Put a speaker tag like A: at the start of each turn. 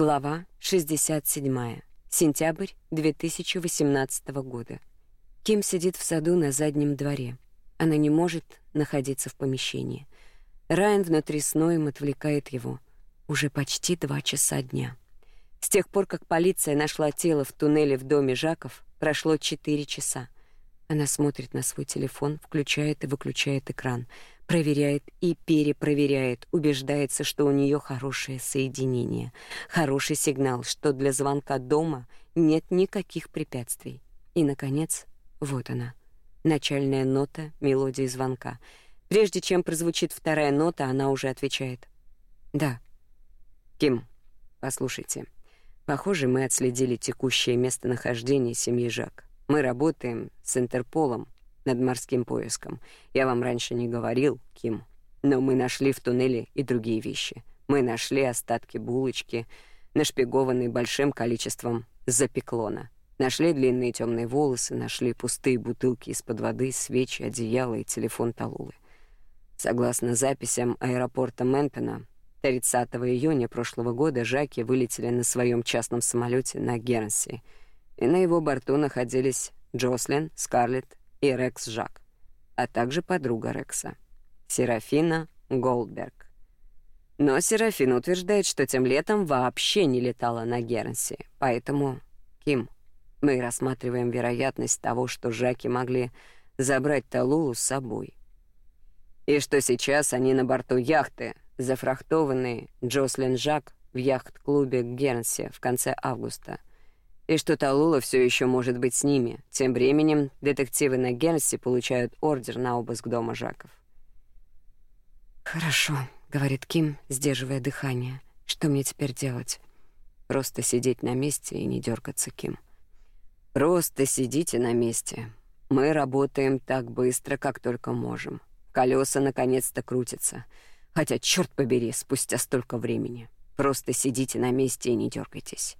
A: Глава 67. Сентябрь 2018 года. Ким сидит в саду на заднем дворе. Она не может находиться в помещении. Райан внутри сноем отвлекает его. Уже почти два часа дня. С тех пор, как полиция нашла тело в туннеле в доме Жаков, прошло четыре часа. Она смотрит на свой телефон, включает и выключает экран, проверяет и перепроверяет, убеждается, что у нее хорошее соединение, хороший сигнал, что для звонка дома нет никаких препятствий. И наконец, вот она. Начальная нота мелодии звонка. Прежде чем прозвучит вторая нота, она уже отвечает: "Да. Ким, послушайте. Похоже, мы отследили текущее местонахождение семьи Жак. Мы работаем с Интерполом над морским поиском. Я вам раньше не говорил, Ким, но мы нашли в туннеле и другие вещи. Мы нашли остатки булочки, нашпигованные большим количеством запеклона. Нашли длинные темные волосы, нашли пустые бутылки из-под воды, свечи, одеяло и телефон Талулы. Согласно записям аэропорта Ментона, 30 июня прошлого года Жаки вылетели на своем частном самолете на Гернси — и на его борту находились Джослин, Скарлетт и Рекс Жак, а также подруга Рекса, Серафина Голдберг. Но Серафина утверждает, что тем летом вообще не летала на Гернси, поэтому, Ким, мы рассматриваем вероятность того, что Жаки могли забрать Талулу с собой. И что сейчас они на борту яхты, зафрахтованные Джослин Жак в яхт-клубе Гернси в конце августа — и что Талула все еще может быть с ними. Тем временем детективы на Гернси получают ордер на обыск дома Жаков. «Хорошо», — говорит Ким, сдерживая дыхание. «Что мне теперь делать?» «Просто сидеть на месте и не дергаться, Ким». «Просто сидите на месте. Мы работаем так быстро, как только можем. Колеса наконец-то крутятся. Хотя, черт побери, спустя столько времени. Просто сидите на месте и не дергайтесь».